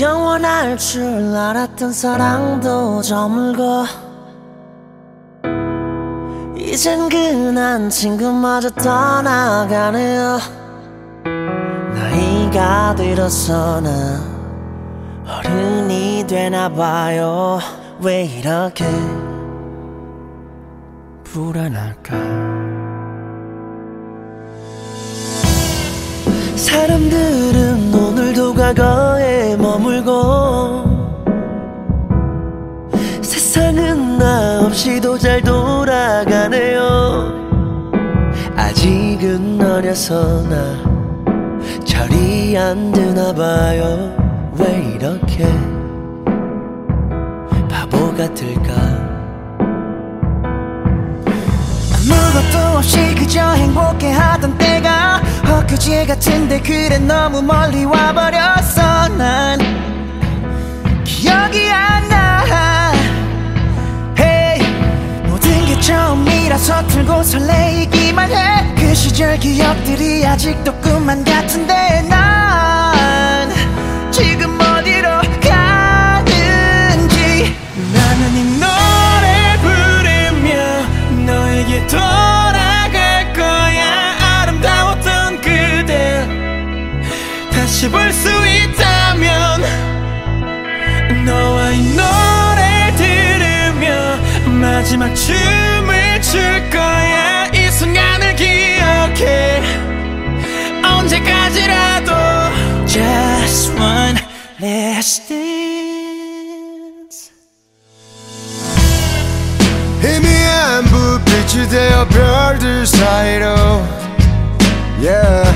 영원할 줄 알았던 사랑도 저물고 이젠 그난 친구마저 떠나가네요. 나이가 들어서 나 어른이 되나봐요. 왜 이렇게 불안할까? 사람들은 오늘도 과거 세상은 나 없이도 잘 돌아가네요. 아직은 어려서 나 철이 안 드나 봐요. 왜 이렇게 바보 같을까? 아무것도 없이 그저 행복해 하던 때가 엊그제 같은데 그래 너무 멀리 와버렸어. 난 설레이기만 해. 그 시절 기억들이 아직도 꿈만 같은데 난 지금 어디로 가는지. 나는 이 노래 부르며 너에게 돌아갈 거야. 아름다웠던 그대 다시 볼 수 있다면 너와 이 노래 들으며 마지막 춤을 출 거야 last dance. 희미한 불빛이 되어 별들 사이로. Yeah.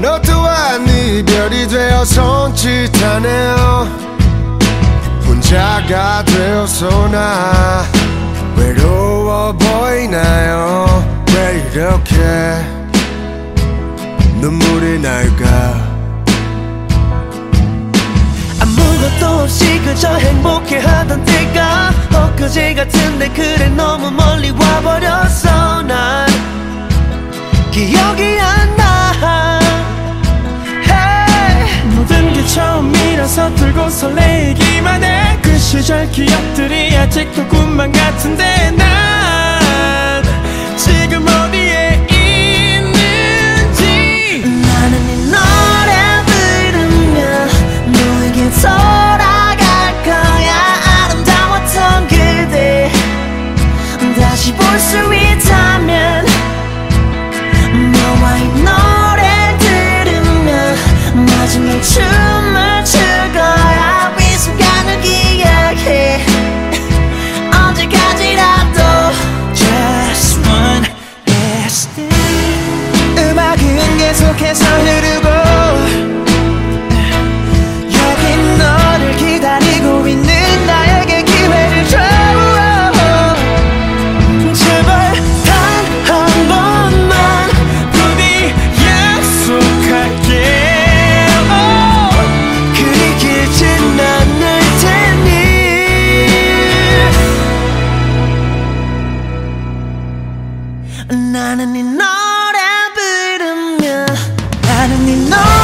너 또한 이별이 되어 손짓하네요. 혼자가 되어서 나 외로워 보이나요? 왜 이렇게 눈물이 날까 그저 행복해하던 때가 엊그제 같은데 그래 너무 멀리 와버렸어. 난 기억이 안 나. Hey. 모든 게 처음이라 서툴고 설레이기만 해 그 시절 기억들이 아직도 꿈만 같은데 다시 볼 수 있다면 너와 이 노래 들으며 마지막 춤을 출 거야. 이 순간을 기억해. 언제까지라도 Just one last dance 음악은 계속해서 나는 이 노래 부르며 나는 이 노래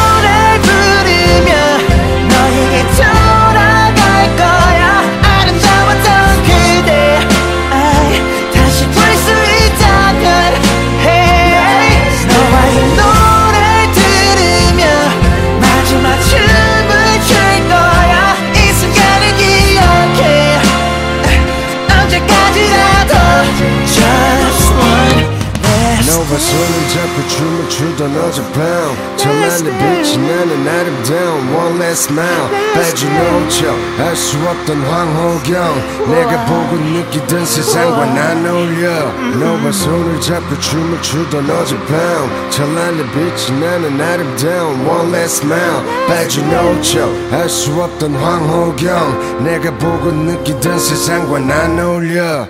손을 잡고 춤을 추던 어젯밤 찬란한 빛이 나는 아름다운 one last smile 빠져놓죠 알수 없던 황호경 내가 보고 느끼던 세상과 난 어울려. 너와 손을 잡고 춤을 추던 어젯밤. 찬란한 빛이 나는 아름다운 one last smile 빠져놓죠 알수 없던 황호경 내가 보고 느끼던 세상과 난 어울려